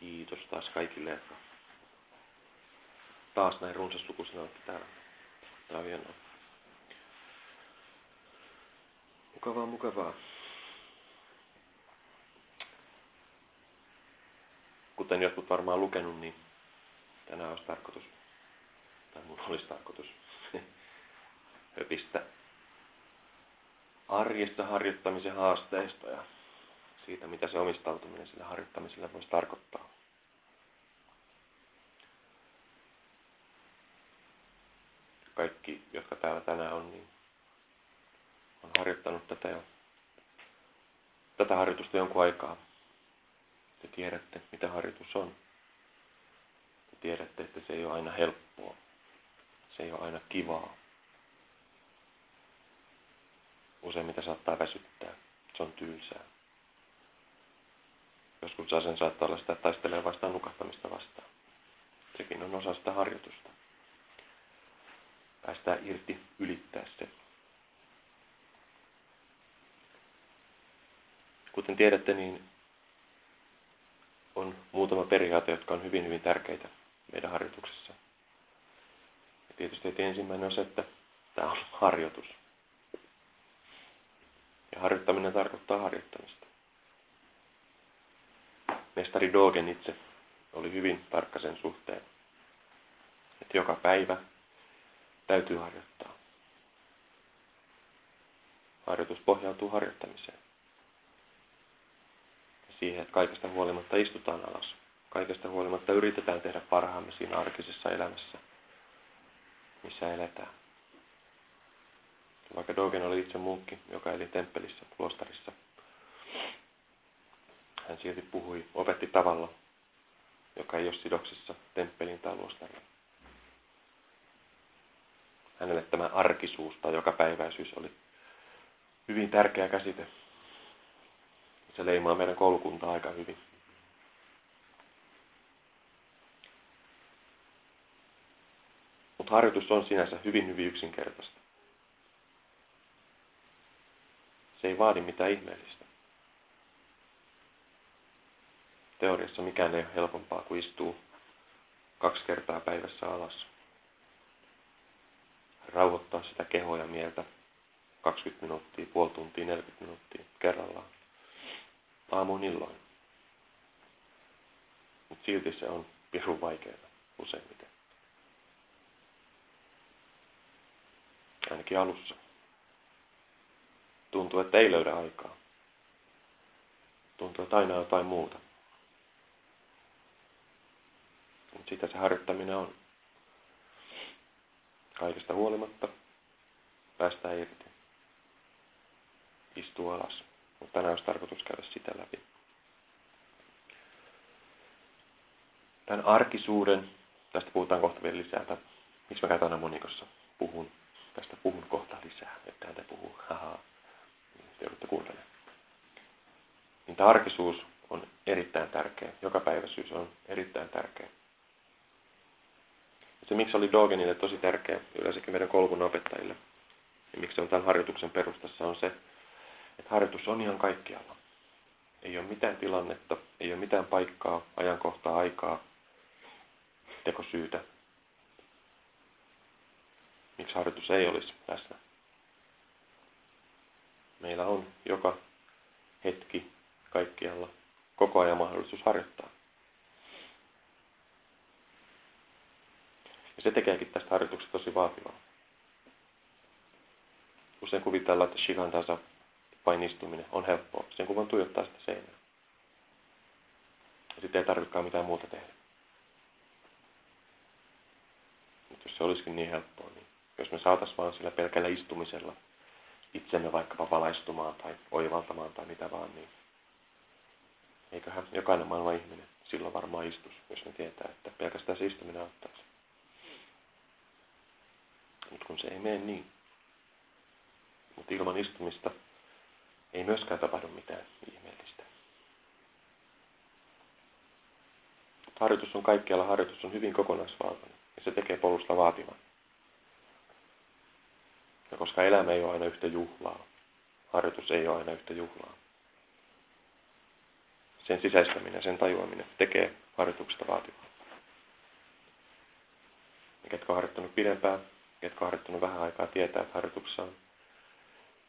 Kiitos taas kaikille, että taas näin runsaslukuisena olette täällä. Tämä on hienoa. Mukavaa, mukavaa. Kuten jotkut varmaan lukenut, niin tänään olisi tarkoitus, tai mun olisi tarkoitus, höpistä arjesta harjoittamisen haasteista ja siitä, mitä se omistautuminen sillä harjoittamisella voisi tarkoittaa. Kaikki, jotka täällä tänään on, niin on harjoittanut tätä jo, tätä harjoitusta jonkun aikaa. Te tiedätte, mitä harjoitus on. Te tiedätte, että se ei ole aina helppoa. Se ei ole aina kivaa. Useimmiten saattaa väsyttää. Se on tylsää. Joskus sen saattaa olla sitä taistelee vastaan nukahtamista vastaan. Sekin on osa sitä harjoitusta. Päästää irti, ylittää se. Kuten tiedätte, niin on muutama periaate, jotka on hyvin, hyvin tärkeitä meidän harjoituksessa. Ja tietysti että ensimmäinen on se, että tämä on harjoitus. Ja harjoittaminen tarkoittaa harjoittamista. Mestari Dogen itse oli hyvin tarkka sen suhteen, että joka päivä täytyy harjoittaa. Harjoitus pohjautuu harjoittamiseen. Ja siihen, että kaikesta huolimatta istutaan alas. Kaikesta huolimatta yritetään tehdä parhaamme siinä arkisessa elämässä, missä eletään. Vaikka Dogen oli itse munkki, joka eli temppelissä, luostarissa, hän silti puhui, opetti tavalla, joka ei ole sidoksissa temppelin tai luostariin. Hänelle tämä arkisuus tai jokapäiväisyys oli hyvin tärkeä käsite. Se leimaa meidän koulukuntaa aika hyvin. Mutta harjoitus on sinänsä hyvin, hyvin yksinkertaista. Se ei vaadi mitään ihmeellistä. Teoriassa mikään ei ole helpompaa kuin istuu kaksi kertaa päivässä alas. Rauhoittaa sitä kehoa ja mieltä 20 minuuttia, puoli tuntia, 40 minuuttia kerrallaan. Aamuun illoin. Mutta silti se on pirun vaikeaa useimmiten. Ainakin alussa. Tuntuu, että ei löydä aikaa. Tuntuu, että aina jotain muuta. Mutta sitä se harjoittaminen on. Kaikesta huolimatta päästään irti. Istuu alas. Mutta tänään olisi tarkoitus käydä sitä läpi. Tämän arkisuuden, tästä puhutaan kohta vielä lisää. Tai, miksi mä käytän aina monikossa? Puhun. Tästä puhun kohta lisää. Että häntä puhuu. Haha. Te joudutte kuuntelemaan. Niin tämä arkisuus on erittäin tärkeä. Jokapäiväisyys on erittäin tärkeä. Se, miksi oli Dogenille tosi tärkeä, yleensäkin meidän koulun opettajille, ja miksi se on tämän harjoituksen perustassa, on se, että harjoitus on ihan kaikkialla. Ei ole mitään tilannetta, ei ole mitään paikkaa, ajankohtaa, aikaa, tekosyytä. Miksi harjoitus ei olisi läsnä? Meillä on joka hetki kaikkialla koko ajan mahdollisuus harjoittaa. Ja se tekeekin tästä harjoituksesta tosi vaativaa. Usein kuvitellaan, että shikantansa vain istuminen on helppoa. Sen kun vaan tuijottaa sitä seinää. Ja sitten ei tarvitsekaan mitään muuta tehdä. Mutta jos se olisikin niin helppoa, niin jos me saatais vaan sillä pelkällä istumisella itsemme vaikkapa valaistumaan tai oivaltamaan tai mitä vaan, niin eiköhän jokainen maailman ihminen silloin varmaan istus, jos me tietää, että pelkästään se istuminen auttaisi. Mutta kun se ei mene niin. Mutta ilman istumista ei myöskään tapahdu mitään ihmeellistä. Harjoitus on kaikkialla, harjoitus on hyvin kokonaisvaltainen ja se tekee polusta vaativan. Ja koska elämä ei ole aina yhtä juhlaa, harjoitus ei ole aina yhtä juhlaa. sen sisäistäminen, sen tajuaminen tekee harjoituksesta vaativaa. Ja ketkä on harjoittanut pidempään, ketkä on harjoittanut vähän aikaa, tietää, että harjoituksessa on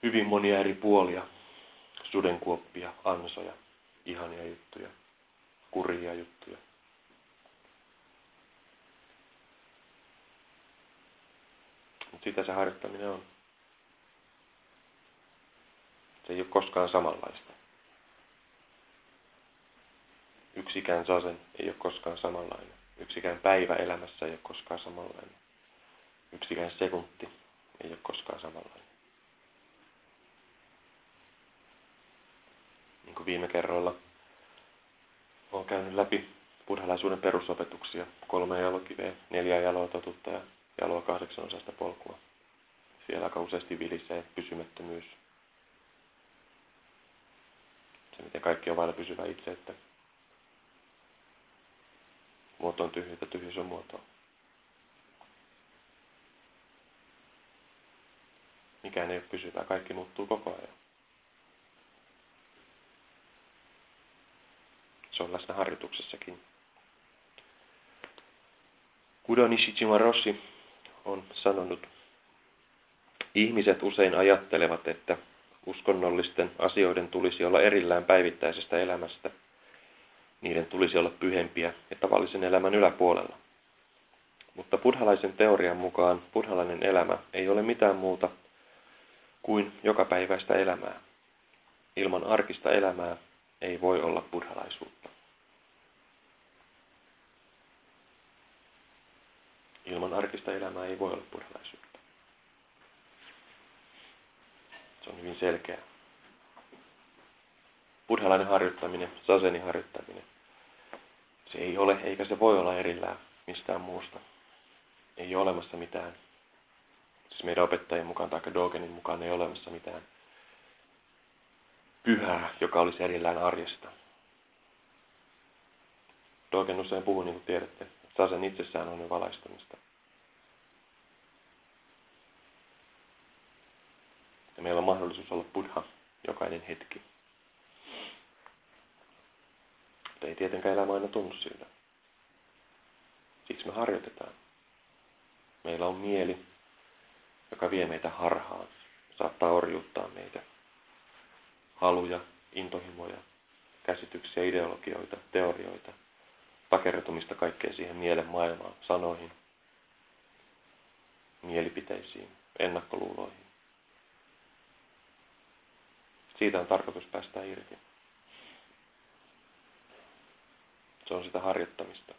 hyvin monia eri puolia, sudenkuoppia, ansoja, ihania juttuja, kurjia juttuja. Mutta sitä se harjoittaminen on. Se ei ole koskaan samanlaista. Yksikään sasen ei ole koskaan samanlainen. Yksikään päivä elämässä ei ole koskaan samanlainen. Yksikään sekunti ei ole koskaan samanlainen. Niin kuin viime kerroilla olen käynyt läpi buddhalaisuuden perusopetuksia, kolme jalokiveä, neljä jaloa totutta ja jaloa kahdeksan osasta polkua. Siellä aika useasti vilisee pysymättömyys. Se, miten kaikki on vailla pysyvä itse, että muoto on tyhjä, tyhjyys on muotoa. Mikään ei ole pysyvää, kaikki muuttuu koko ajan. Se on läsnä harjoituksessakin. Kudo Nishijima Roshi on sanonut, ihmiset usein ajattelevat, että uskonnollisten asioiden tulisi olla erillään päivittäisestä elämästä. Niiden tulisi olla pyhempiä ja tavallisen elämän yläpuolella. Mutta buddhalaisen teorian mukaan buddhalainen elämä ei ole mitään muuta kuin jokapäiväistä elämää. Ilman arkista elämää ei voi olla buddhalaisuutta. Ilman arkista elämää ei voi olla buddhalaisuutta. Se on hyvin selkeä. Buddhalainen harjoittaminen, saseni harjoittaminen, se ei ole eikä se voi olla erillään mistään muusta. Ei ole olemassa mitään siis meidän opettajien mukaan tai Dogenin mukaan ei ole olemassa mitään pyhää, joka olisi erillään arjesta. Dogen usein puhuu, niin kuin tiedätte, sasen itsessään on jo valaistumista. Ja meillä on mahdollisuus olla buddha jokainen hetki. Mutta ei tietenkään elämä aina tunnu siltä. Siksi me harjoitetaan. Meillä on mieli, joka vie meitä harhaan, saattaa orjuuttaa meitä. Haluja, intohimoja, käsityksiä, ideologioita, teorioita, takertumista kaikkeen siihen mielen maailmaan, sanoihin, mielipiteisiin, ennakkoluuloihin. Siitä on tarkoitus päästä irti. Se on sitä harjoittamista.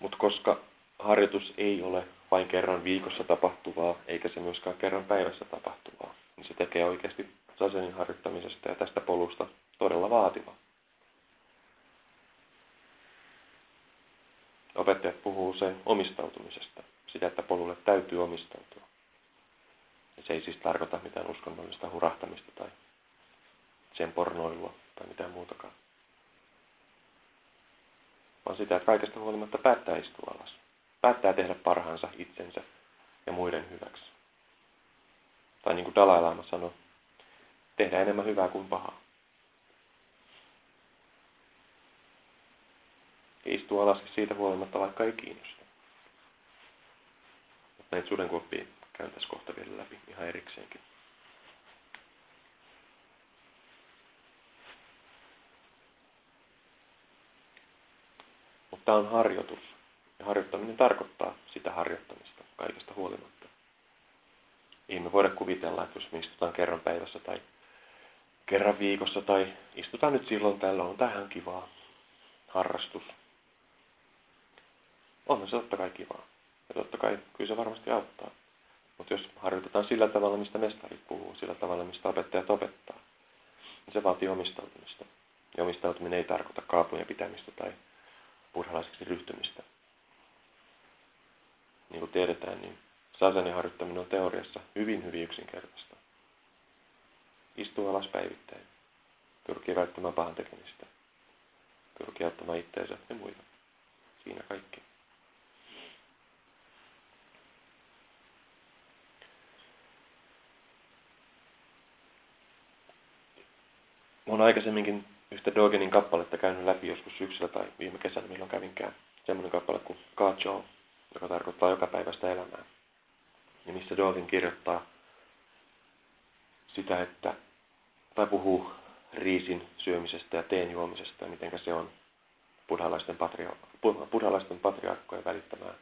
Mutta koska harjoitus ei ole vain kerran viikossa tapahtuvaa, eikä se myöskään kerran päivässä tapahtuvaa, niin se tekee oikeasti sasenin harjoittamisesta ja tästä polusta todella vaativaa. Opettajat puhuu usein omistautumisesta, sitä, että polulle täytyy omistautua. Ja se ei siis tarkoita mitään uskonnollista hurahtamista tai sen pornoilua tai mitään muutakaan vaan sitä, että kaikesta huolimatta päättää istua alas. Päättää tehdä parhaansa itsensä ja muiden hyväksi. Tai niin kuin Dalai Lama sanoi, tehdä enemmän hyvää kuin pahaa. Ja istua alas siitä huolimatta, vaikka ei kiinnosta. Mutta näitä sudenkuoppia käyn tässä kohta vielä läpi ihan erikseenkin. Tämä on harjoitus. Ja harjoittaminen tarkoittaa sitä harjoittamista kaikesta huolimatta. Ei me voida kuvitella, että jos me istutaan kerran päivässä tai kerran viikossa tai istutaan nyt silloin tällä on tähän kivaa. Harrastus. On se totta kai kivaa. Ja totta kai kyllä se varmasti auttaa. Mutta jos harjoitetaan sillä tavalla, mistä mestarit puhuu, sillä tavalla, mistä opettajat opettaa, niin se vaatii omistautumista. Ja omistautuminen ei tarkoita kaapujen pitämistä tai buddhalaiseksi ryhtymistä. Niin kuin tiedetään, niin sasanin harjoittaminen on teoriassa hyvin, hyvin yksinkertaista. Istuu alas päivittäin. Pyrkii välttämään pahan tekemistä. Pyrkii auttamaan itteensä ja muita. Siinä kaikki. Oon aikaisemminkin yhtä Dogenin kappaletta käynyt läpi joskus syksyllä tai viime kesänä, milloin kävinkään. Semmoinen kappale kuin Kacho, joka tarkoittaa joka päivästä elämää. Ja missä Dogen kirjoittaa sitä, että, tai puhuu riisin syömisestä ja teen juomisesta ja miten se on buddhalaisten, patrio, buddhalaisten patriarkkojen välittämää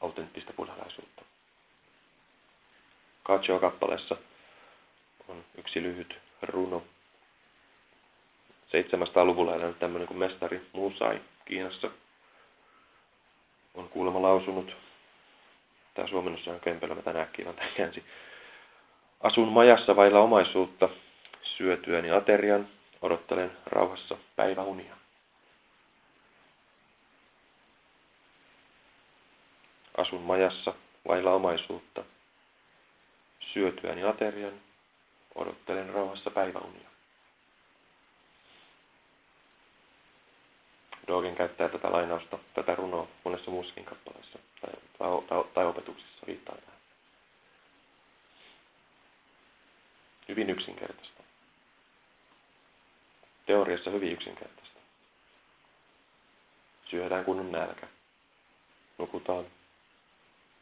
autenttista buddhalaisuutta. Kacho-kappaleessa on yksi lyhyt runo. 700-luvulla elänyt tämmöinen kuin mestari Musai Kiinassa on kuulemma lausunut, tämä suomennossa on kempelö, mä tänään kiivan tämän käänsi. Asun majassa vailla omaisuutta, syötyäni aterian, odottelen rauhassa päiväunia. Asun majassa vailla omaisuutta, syötyäni aterian, odottelen rauhassa päiväunia. Dogen käyttää tätä lainausta, tätä runoa monessa muussakin kappaleessa tai, tai, tai, opetuksissa viittaa tähän. Hyvin yksinkertaista. Teoriassa hyvin yksinkertaista. Syödään kun on nälkä. Nukutaan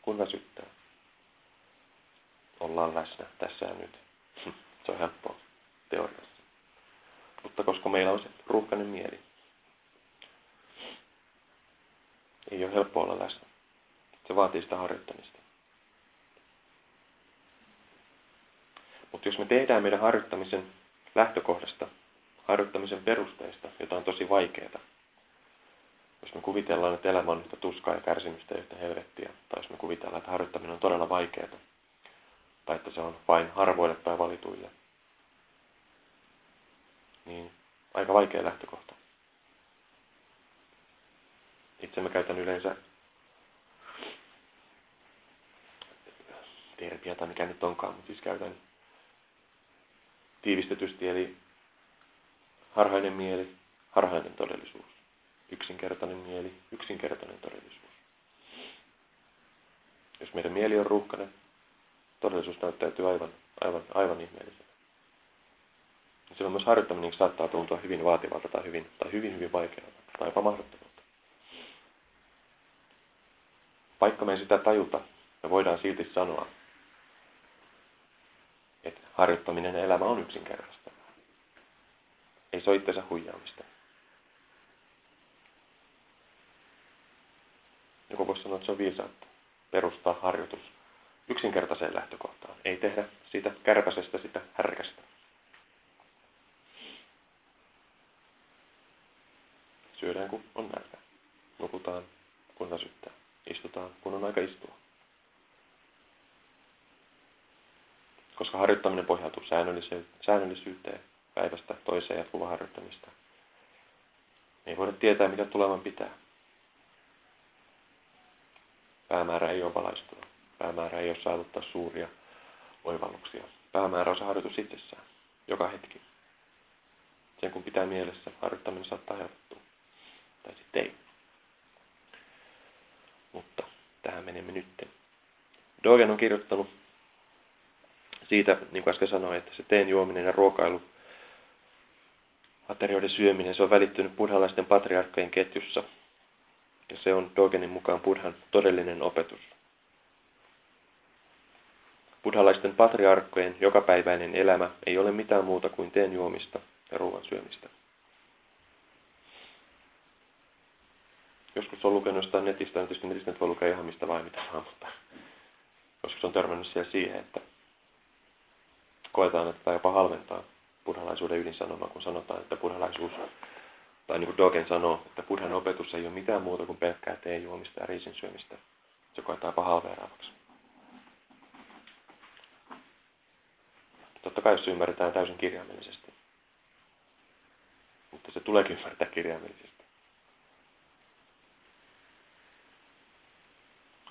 kun väsyttää. Ollaan läsnä tässä ja nyt. Se on helppoa teoriassa. Mutta koska meillä on se ruuhkainen mieli, ei ole helppo olla läsnä. Se vaatii sitä harjoittamista. Mutta jos me tehdään meidän harjoittamisen lähtökohdasta, harjoittamisen perusteista, jota on tosi vaikeaa, jos me kuvitellaan, että elämä on yhtä tuskaa ja kärsimystä ja yhtä helvettiä, tai jos me kuvitellaan, että harjoittaminen on todella vaikeaa, tai että se on vain harvoille tai valituille, niin aika vaikea lähtökohta. Itse mä käytän yleensä terpiä tai mikä nyt onkaan, mutta siis käytän tiivistetysti, eli harhainen mieli, harhainen todellisuus. Yksinkertainen mieli, yksinkertainen todellisuus. Jos meidän mieli on ruuhkainen, todellisuus näyttäytyy aivan, aivan, aivan ihmeellisenä. Silloin myös harjoittaminen saattaa tuntua hyvin vaativalta tai hyvin, tai hyvin, hyvin vaikealta tai jopa mahdottomalta. Vaikka me sitä tajuta, me voidaan silti sanoa, että harjoittaminen elämä on yksinkertaista. Ei se ole itsensä huijaamista. Joku voisi sanoa, että se on viisautta perustaa harjoitus yksinkertaiseen lähtökohtaan. Ei tehdä siitä kärpäsestä sitä härkästä. Syödään kun on nälkä. Nukutaan kun väsyttää. Istutaan, kun on aika istua. Koska harjoittaminen pohjautuu säännöllisyyteen, päivästä toiseen jatkuvaa harjoittamista. Me ei voida tietää, mitä tulevan pitää. Päämäärä ei ole valaistua. Päämäärä ei ole saavuttaa suuria oivalluksia. Päämäärä on se harjoitus itsessään, joka hetki. Sen kun pitää mielessä, harjoittaminen saattaa helpottua. Tai sitten ei mutta tähän menemme nyt. Dogen on kirjoittanut siitä, niin kuin äsken sanoin, että se teen juominen ja ruokailu, aterioiden syöminen, se on välittynyt buddhalaisten patriarkkojen ketjussa. Ja se on Dogenin mukaan buddhan todellinen opetus. Buddhalaisten patriarkkojen jokapäiväinen elämä ei ole mitään muuta kuin teen juomista ja ruoan syömistä. Joskus on lukenut jostain netistä, niin tietysti netistä voi lukea ihan mistä vain mitä vaan, mutta joskus on törmännyt siellä siihen, että koetaan, että tämä jopa halventaa buddhalaisuuden ydinsanoma, kun sanotaan, että buddhalaisuus, tai niin kuin Dogen sanoo, että buddhan opetus ei ole mitään muuta kuin pelkkää teen juomista ja riisin syömistä. Se koetaan jopa halveeraavaksi. Totta kai jos se ymmärretään täysin kirjaimellisesti. Mutta se tuleekin ymmärtää kirjaimellisesti.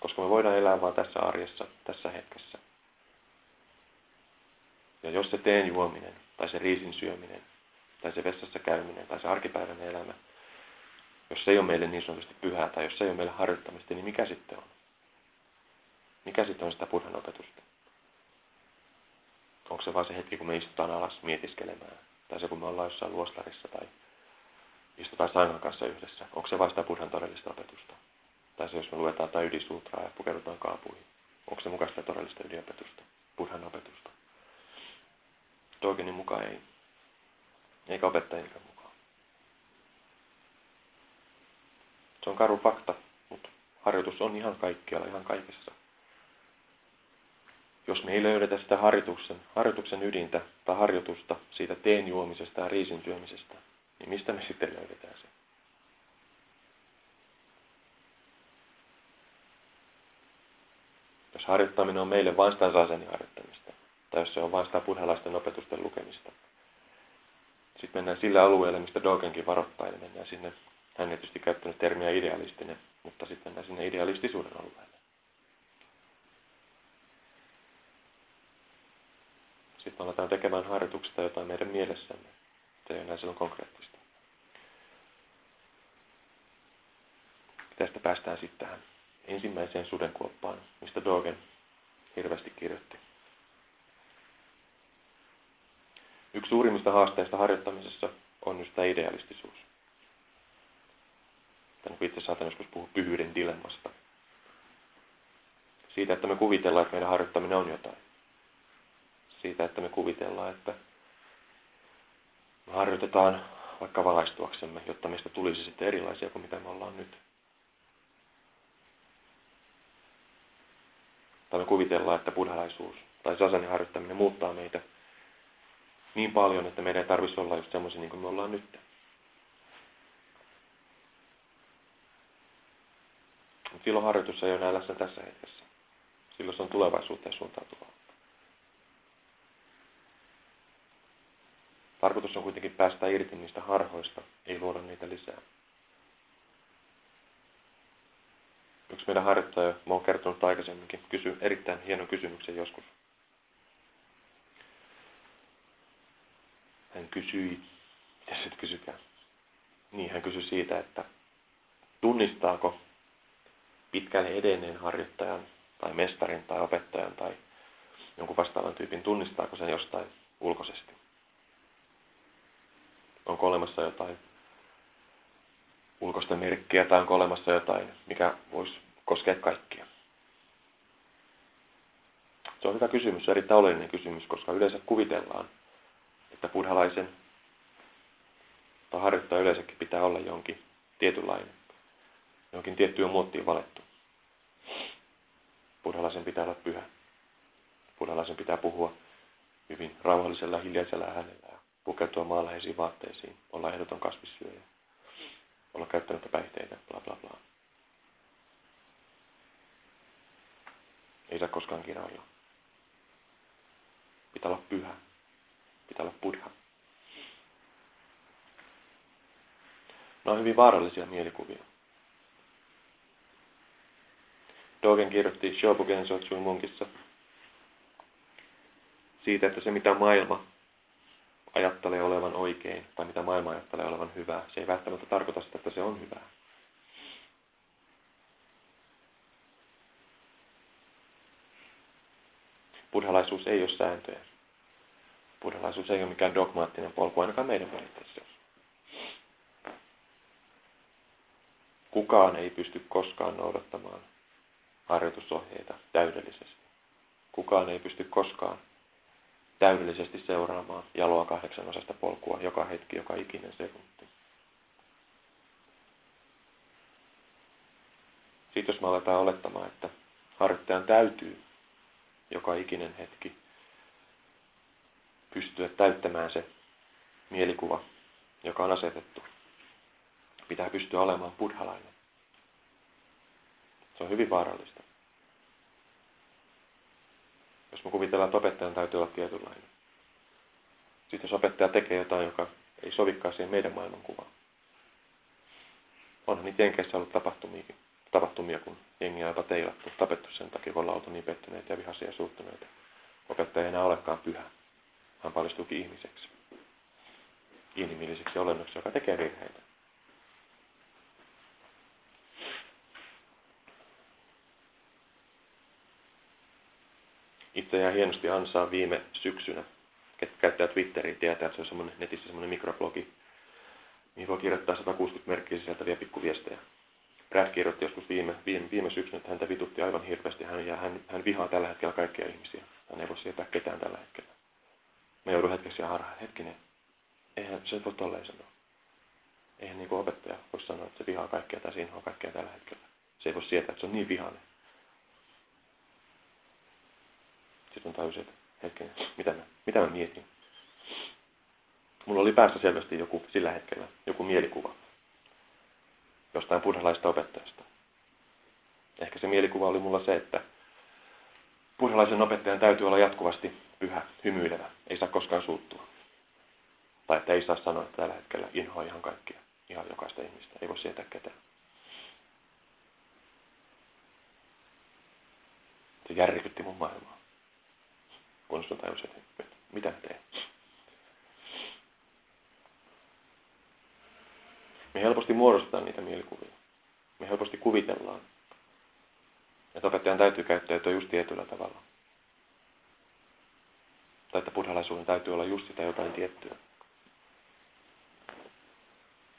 Koska me voidaan elää vain tässä arjessa, tässä hetkessä. Ja jos se teen juominen, tai se riisin syöminen, tai se vessassa käyminen, tai se arkipäivän elämä, jos se ei ole meille niin sanotusti pyhää, tai jos se ei ole meille harjoittamista, niin mikä sitten on? Mikä sitten on sitä buddhan opetusta? Onko se vain se hetki, kun me istutaan alas mietiskelemään Tai se, kun me ollaan jossain luostarissa tai istutaan sangan kanssa yhdessä. Onko se vasta buddhan todellista opetusta? Tai se, jos me luetaan tai ydisuutraa ja pukeudutaan kaapuihin. Onko se mukaista todellista ydinopetusta? Buddhan opetusta? Dogenin mukaan ei. Eikä opettajienkaan mukaan. Se on karu fakta, mutta harjoitus on ihan kaikkialla, ihan kaikessa. Jos me ei löydetä sitä harjoituksen, harjoituksen ydintä tai harjoitusta siitä teen juomisesta ja riisin työmisestä, niin mistä me sitten löydetään se? Jos harjoittaminen on meille vain sitä sasenin harjoittamista, tai jos se on vain sitä buddhalaisten opetusten lukemista, sitten mennään sille alueelle, mistä Dogenkin varoittaa, eli mennään sinne, hän ei tietysti käyttänyt termiä idealistinen, mutta sitten mennään sinne idealistisuuden alueelle. Sitten aletaan tekemään harjoituksesta jotain meidän mielessämme. Se ei enää silloin konkreettista. Tästä päästään sitten tähän ensimmäiseen sudenkuoppaan, mistä Dogen hirveästi kirjoitti. Yksi suurimmista haasteista harjoittamisessa on just tämä idealistisuus. Tänne itse saatan joskus puhua pyhyyden dilemmasta. Siitä, että me kuvitellaan, että meidän harjoittaminen on jotain. Siitä, että me kuvitellaan, että me harjoitetaan vaikka valaistuaksemme, jotta meistä tulisi sitten erilaisia kuin mitä me ollaan nyt. Tai me kuvitellaan, että buddhalaisuus tai sasanin harjoittaminen muuttaa meitä niin paljon, että meidän ei tarvitsisi olla just semmoisia niin kuin me ollaan nyt. Mutta silloin harjoitus ei ole enää läsnä tässä hetkessä. Silloin se on tulevaisuuteen suuntautuvaa. Tarkoitus on kuitenkin päästä irti niistä harhoista, ei luoda niitä lisää. Yksi meidän harjoittaja, mä oon kertonut aikaisemminkin, kysyi erittäin hienon kysymyksen joskus. Hän kysyi, mitä se kysykään? Niin, hän kysyi siitä, että tunnistaako pitkälle edenneen harjoittajan tai mestarin tai opettajan tai jonkun vastaavan tyypin, tunnistaako sen jostain ulkoisesti? Onko olemassa jotain ulkoista merkkiä tai onko olemassa jotain, mikä voisi koskea kaikkia? Se on hyvä kysymys, erittäin oleellinen kysymys, koska yleensä kuvitellaan, että buddhalaisen tai harjoittaja yleensäkin pitää olla jonkin tietynlainen, jonkin tiettyyn muottiin valettu. Buddhalaisen pitää olla pyhä. Buddhalaisen pitää puhua hyvin rauhallisella, hiljaisella äänellä ja pukeutua maanläheisiin vaatteisiin, olla ehdoton kasvissyöjä, olla käyttämättä päihteitä, bla bla bla. Ei saa koskaan kirailla. Pitää olla pyhä. Pitää olla buddha. Ne on hyvin vaarallisia mielikuvia. Dogen kirjoitti Shobogen Sotsuin munkissa siitä, että se mitä maailma ajattelee olevan oikein, tai mitä maailma ajattelee olevan hyvää, se ei välttämättä tarkoita sitä, että se on hyvää. Buddhalaisuus ei ole sääntöjä. Buddhalaisuus ei ole mikään dogmaattinen polku, ainakaan meidän valitteessa. Kukaan ei pysty koskaan noudattamaan harjoitusohjeita täydellisesti. Kukaan ei pysty koskaan täydellisesti seuraamaan jaloa kahdeksan osasta polkua joka hetki, joka ikinen sekunti. Sitten jos me aletaan olettamaan, että harjoittajan täytyy joka ikinen hetki pystyä täyttämään se mielikuva, joka on asetettu. Pitää pystyä olemaan buddhalainen. Se on hyvin vaarallista. Jos me kuvitellaan, että opettajan täytyy olla tietynlainen. Sitten jos opettaja tekee jotain, joka ei sovikaan siihen meidän maailmankuvaan. Onhan niitä Jenkeissä ollut tapahtumiakin. Tapahtumia, kun jengi on jopa teilattu, tapettu sen takia, kun ollaan oltu niin pettyneitä ja vihaisia ja suuttuneita. Opettaja ei enää olekaan pyhä. Hän paljastuukin ihmiseksi. Inhimilliseksi olennoksi, joka tekee virheitä. Itse jäi hienosti ansaan viime syksynä ketkä käyttää Twitteriä, tietää, että se on semmoinen, netissä semmoinen mikroblogi, mihin voi kirjoittaa 160 merkkiä sisältäviä pikkuviestejä. Brad kirjoitti joskus viime, viime, viime syksynä, että häntä vitutti aivan hirveästi. Hän, ja hän, hän vihaa tällä hetkellä kaikkia ihmisiä. Hän ei voi sietää ketään tällä hetkellä. Mä joudun hetkeksi harhaan. Hetkinen, eihän se voi tolleen sanoa. Eihän niin kuin opettaja voi sanoa, että se vihaa kaikkea tai siinä on kaikkea tällä hetkellä. Se ei voi sietää, että se on niin vihainen. Sitten on tajusin, että hetkinen, mitä mä, mitä mä mietin. Mulla oli päässä selvästi joku sillä hetkellä, joku mielikuva jostain buddhalaista opettajasta. Ehkä se mielikuva oli mulla se, että buddhalaisen opettajan täytyy olla jatkuvasti pyhä, hymyilevä, ei saa koskaan suuttua. Tai että ei saa sanoa, että tällä hetkellä inhoa ihan kaikkia, ihan jokaista ihmistä, ei voi sietää ketään. Se järkytti mun maailmaa. Kun sun tajusin, että mitä teen. Me helposti muodostetaan niitä mielikuvia. Me helposti kuvitellaan. Että opettajan täytyy käyttäytyä just tietyllä tavalla. Tai että buddhalaisuuden täytyy olla just sitä jotain tiettyä.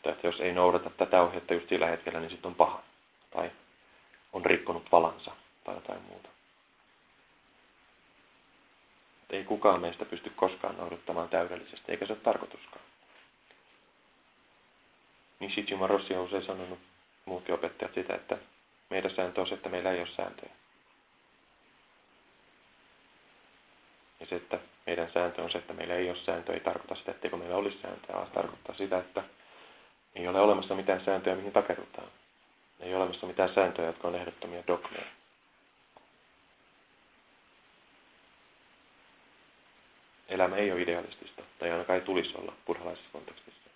Tai että jos ei noudata tätä ohjetta just sillä hetkellä, niin sitten on paha. Tai on rikkonut valansa tai jotain muuta. Ei kukaan meistä pysty koskaan noudattamaan täydellisesti, eikä se ole tarkoituskaan. Niin Shichima Rossi on usein sanonut, muutkin opettajat sitä, että meidän sääntö on se, että meillä ei ole sääntöjä. Ja se, että meidän sääntö on se, että meillä ei ole sääntöä, ei tarkoita sitä, etteikö meillä olisi sääntöjä, vaan se tarkoittaa sitä, että ei ole olemassa mitään sääntöjä, mihin takerrutaan. Ei ole olemassa mitään sääntöjä, jotka on ehdottomia dogmeja. Elämä ei ole idealistista, tai ainakaan ei tulisi olla buddhalaisessa kontekstissa.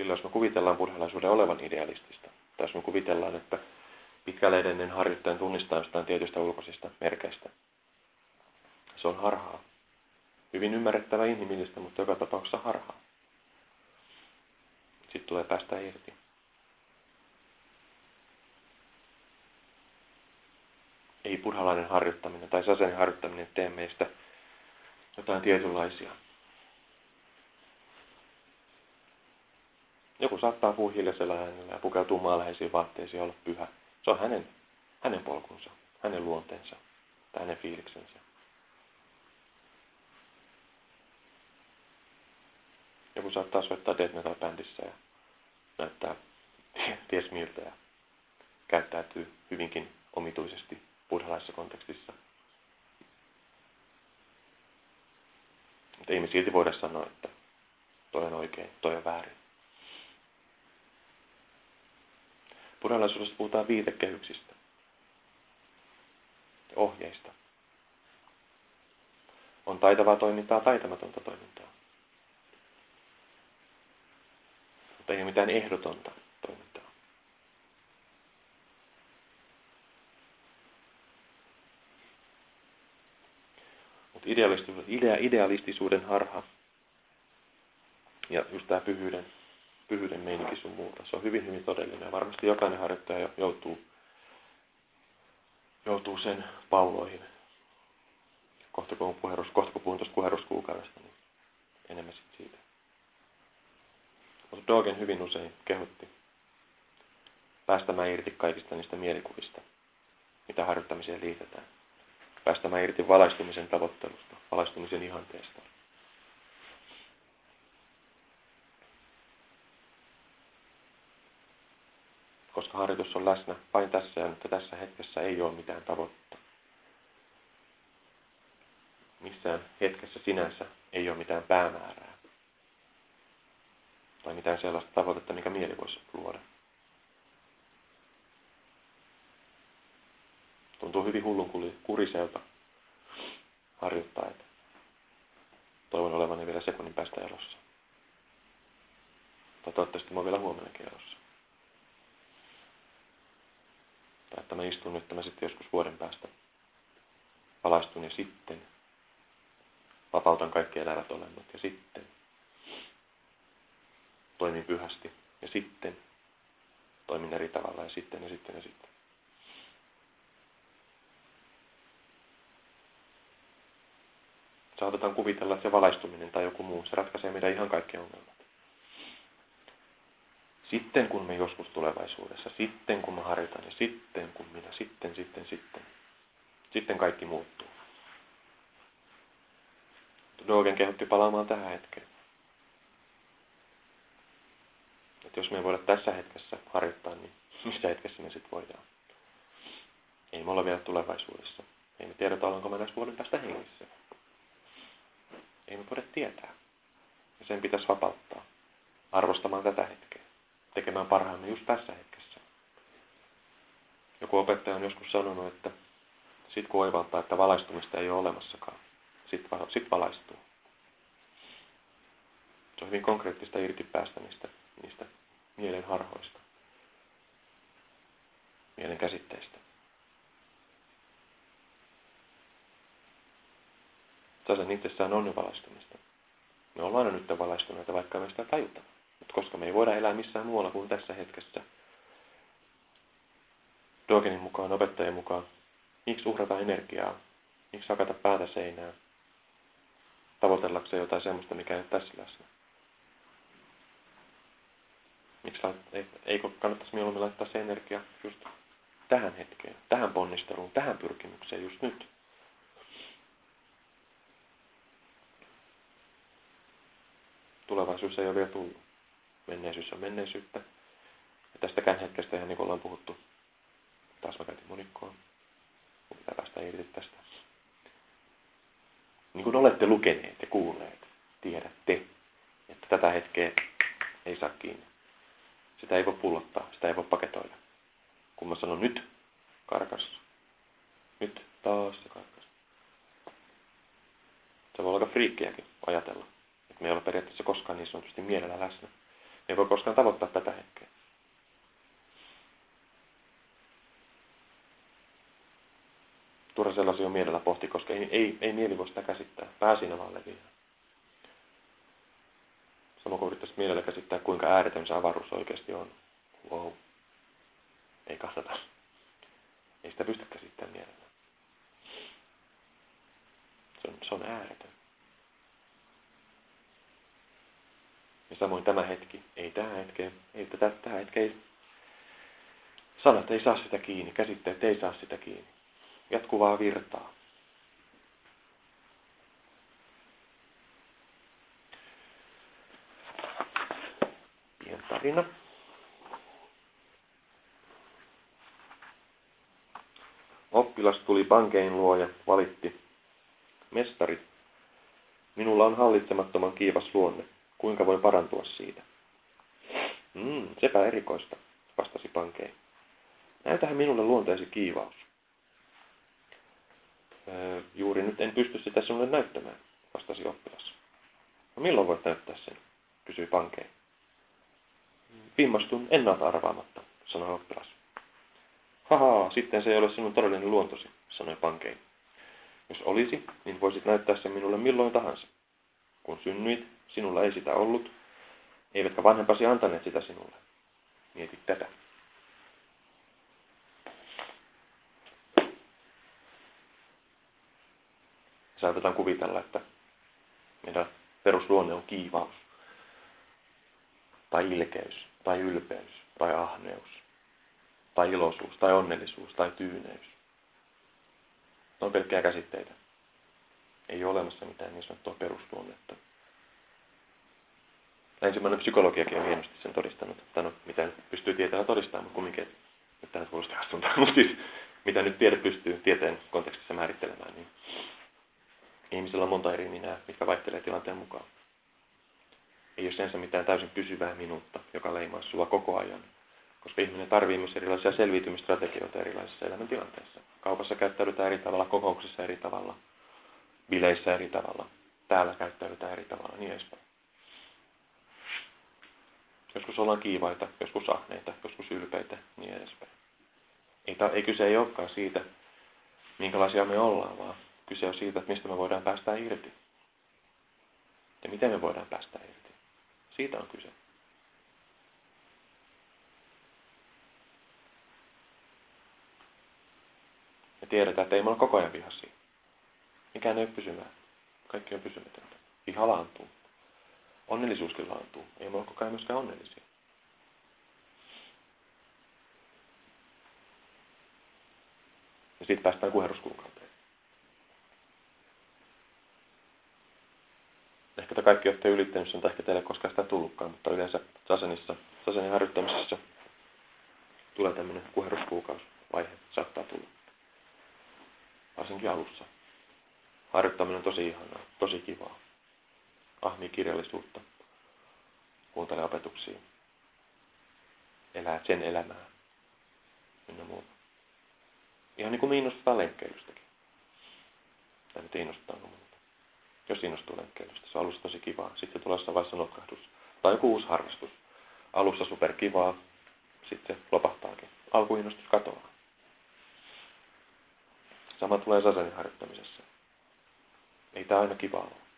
Silloin jos me kuvitellaan buddhalaisuuden olevan idealistista, tai jos me kuvitellaan, että pitkälle edenneen harjoittajan tunnistaa jostain tietystä ulkoisista merkeistä, se on harhaa. Hyvin ymmärrettävä inhimillistä, mutta joka tapauksessa harhaa. Sitten tulee päästä irti. Ei buddhalainen harjoittaminen tai sasen harjoittaminen tee meistä jotain tietynlaisia. Joku saattaa puhua hiljaisella äänellä ja pukeutua maanläheisiin vaatteisiin ja olla pyhä. Se on hänen, hänen polkunsa, hänen luonteensa tai hänen fiiliksensä. Joku saattaa soittaa death metal bändissä ja näyttää ties miltä ja käyttäytyy hyvinkin omituisesti buddhalaisessa kontekstissa. Mutta ei me silti voida sanoa, että toi on oikein, toi on väärin. Buddhalaisuudessa puhutaan viitekehyksistä, ohjeista. On taitavaa toimintaa, taitamatonta toimintaa. Mutta ei ole mitään ehdotonta toimintaa. Mutta idealistisuuden harha ja just tämä pyhyyden pyhyyden meininki sun muuta. Se on hyvin, hyvin todellinen. Ja varmasti jokainen harjoittaja joutuu, joutuu sen pauloihin. Kohta kun, puherus, kohta kun puhun tuosta puheruskuukaudesta, niin enemmän sit siitä. Mutta Dogen hyvin usein kehotti päästämään irti kaikista niistä mielikuvista, mitä harjoittamiseen liitetään. Päästämään irti valaistumisen tavoittelusta, valaistumisen ihanteesta. Koska harjoitus on läsnä vain tässä ja nyt tässä hetkessä ei ole mitään tavoitetta. Missään hetkessä sinänsä ei ole mitään päämäärää. Tai mitään sellaista tavoitetta, mikä mieli voisi luoda. Tuntuu hyvin hullun kuriselta harjoittaa, että toivon olevani vielä sekunnin päästä elossa. Tai toivottavasti mä oon vielä huomennakin elossa. tai että mä istun nyt, että mä sitten joskus vuoden päästä valaistun ja sitten vapautan kaikki elävät olennot ja sitten toimin pyhästi ja sitten toimin eri tavalla ja sitten ja sitten ja sitten. Saatetaan kuvitella, että se valaistuminen tai joku muu, se ratkaisee meidän ihan kaikki ongelmat. Sitten kun me joskus tulevaisuudessa, sitten kun mä harjoitan ja sitten kun minä, sitten, sitten, sitten. Sitten kaikki muuttuu. Dogen kehotti palaamaan tähän hetkeen. Että jos me ei voida tässä hetkessä harjoittaa, niin missä hetkessä me sitten voidaan? Ei me olla vielä tulevaisuudessa. Ei me tiedetä, ollaanko me näistä vuoden päästä hengissä. Ei me voida tietää. Ja sen pitäisi vapauttaa. Arvostamaan tätä hetkeä. Tekemään parhaamme just tässä hetkessä. Joku opettaja on joskus sanonut, että sit kun oivaltaa, että valaistumista ei ole olemassakaan, sit, sit valaistuu. Se on hyvin konkreettista irti päästämistä niistä mielen harhoista, mielen käsitteistä. Tasan itsessään on jo valaistumista. Me ollaan nyt valaistuneita, vaikka me sitä tajuta. Mutta koska me ei voida elää missään muualla kuin tässä hetkessä, Dogenin mukaan, opettajien mukaan, miksi uhrata energiaa, miksi hakata päätä seinään, tavoitellakseen jotain semmoista, mikä ei ole tässä läsnä. Miksi eikö kannattaisi mieluummin laittaa se energia just tähän hetkeen, tähän ponnisteluun, tähän pyrkimykseen just nyt. Tulevaisuus ei ole vielä tullut. Menneisyys on menneisyyttä. Ja tästäkään hetkestä, ihan niin kuin ollaan puhuttu, taas mä käytin monikkoa, pitää päästä irti tästä. Niin kuin olette lukeneet ja kuulleet, tiedätte, että tätä hetkeä ei saa kiinni. Sitä ei voi pullottaa, sitä ei voi paketoida. Kun mä sanon nyt, karkas. Nyt taas se karkas. Se voi olla aika ajatella, että me ei ole periaatteessa koskaan niin sanotusti mielellä läsnä. Ei voi koskaan tavoittaa tätä hetkeä. Turha sellaisia on mielellä pohti, koska ei, ei, ei mieli voi sitä käsittää. Pää siinä vaan leviää. Sama kuin mielellä käsittää, kuinka ääretön se avaruus oikeasti on. Wow. Ei kannata. Ei sitä pysty käsittämään mielellä. Se on, se on ääretön. Ja samoin tämä hetki. Ei tämä hetke. Ei tätä, tätä hetke ei. Sanat ei saa sitä kiinni. Käsitteet ei saa sitä kiinni. Jatkuvaa virtaa. tarina. Oppilas tuli pankein luo ja valitti. Mestari, minulla on hallitsemattoman kiivas luonne. Kuinka voi parantua siitä? Mm, sepä erikoista, vastasi pankein. Näytähän minulle luonteesi kiivaus. Öö, juuri nyt en pysty sitä sinulle näyttämään, vastasi oppilas. No milloin voit näyttää sen, kysyi pankein. Vimmastun ennalta arvaamatta, sanoi oppilas. Haha, sitten se ei ole sinun todellinen luontosi, sanoi pankein. Jos olisi, niin voisit näyttää sen minulle milloin tahansa. Kun synnyit, sinulla ei sitä ollut, eivätkä vanhempasi antaneet sitä sinulle. Mieti tätä. Saatetaan kuvitella, että meidän perusluonne on kiivaus tai ilkeys tai ylpeys, tai ahneus, tai iloisuus, tai onnellisuus, tai tyyneys. Ne on pelkkää käsitteitä. Ei ole olemassa mitään niin sanottua perusluonnetta. Ensimmäinen psykologiakin on hienosti sen todistanut, että no, mitä nyt pystyy tietämään todistamaan, mutta kumminkin, että tämä kuulostaa mutta siis mitä nyt tiede pystyy tieteen kontekstissa määrittelemään, niin ihmisellä on monta eri minää, mitkä vaihtelee tilanteen mukaan ei ole sensä mitään täysin pysyvää minuutta, joka leimaa sua koko ajan. Koska ihminen tarvitsee myös erilaisia selviytymistrategioita erilaisissa elämäntilanteissa. Kaupassa käyttäydytään eri tavalla, kokouksissa eri tavalla, bileissä eri tavalla, täällä käyttäydytään eri tavalla, niin edespäin. Joskus ollaan kiivaita, joskus ahneita, joskus ylpeitä, niin edespäin. Ei, ta, ei kyse ei olekaan siitä, minkälaisia me ollaan, vaan kyse on siitä, että mistä me voidaan päästä irti. Ja miten me voidaan päästä irti. Siitä on kyse. Me tiedetään, että ei me ole koko ajan vihaisia. Mikään ei ole pysymään. Kaikki on pysymätöntä. Viha laantuu. Onnellisuuskin laantuu. Ei me ole koko ajan myöskään onnellisia. Ja sitten päästään kuheruskuukauteen. Ehkä te kaikki olette ylittänyt sen, tai ehkä teille koskaan sitä tullutkaan, mutta yleensä Sasenissa, Sasenin harjoittamisessa tulee tämmöinen kuheruskuukausvaihe, saattaa tulla. Varsinkin alussa. Harjoittaminen on tosi ihanaa, tosi kivaa. Ahmii kirjallisuutta, kuuntelee opetuksia, elää sen elämää, ynnä muuta. Ihan niin kuin me innostutaan lenkkeilystäkin. Tai nyt innostutaan muuta. Jos innostuu lenkkeilystä, se on alussa tosi kivaa. Sitten tulee jossain vaiheessa notkahdus. Tai joku uusi harrastus. Alussa superkivaa, sitten se lopahtaakin. Alkuinnostus katoaa. Sama tulee sasanin harjoittamisessa. Ei tämä aina kivaa ole.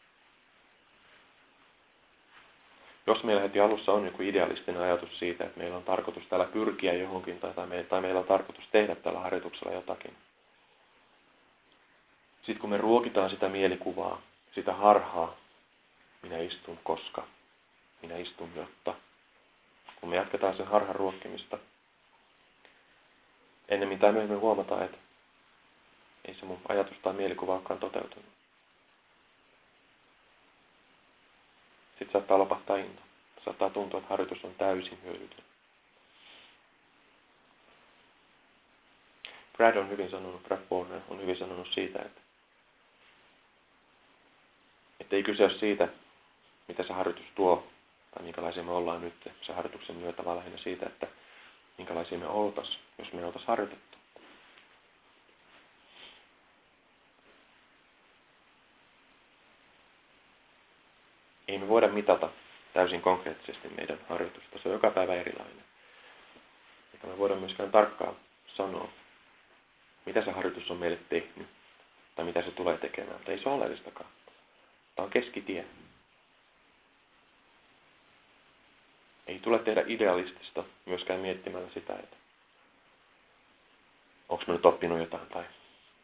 Jos meillä heti alussa on joku idealistinen ajatus siitä, että meillä on tarkoitus täällä pyrkiä johonkin tai, tai, me, tai meillä on tarkoitus tehdä tällä harjoituksella jotakin. Sitten kun me ruokitaan sitä mielikuvaa, sitä harhaa, minä istun koska, minä istun jotta, kun me jatketaan sen harhan ruokkimista, ennemmin tai myöhemmin huomataan, että ei se mun ajatus tai mielikuva olekaan toteutunut. Sitten saattaa lopahtaa into. Saattaa tuntua, että harjoitus on täysin hyödytön. Brad on hyvin sanonut, Brad Warner on hyvin sanonut siitä, että, että ei kyse ole siitä, mitä se harjoitus tuo, tai minkälaisia me ollaan nyt se harjoituksen myötä, vaan lähinnä siitä, että minkälaisia me oltaisiin, jos me oltaisiin harjoitettu. Ei me voida mitata täysin konkreettisesti meidän harjoitusta. Se on joka päivä erilainen. Eikä me voida myöskään tarkkaan sanoa, mitä se harjoitus on meille tehnyt tai mitä se tulee tekemään. Mutta ei se ole oleellistakaan. Tämä on keskitie. Ei tule tehdä idealistista myöskään miettimällä sitä, että onko mä nyt oppinut jotain tai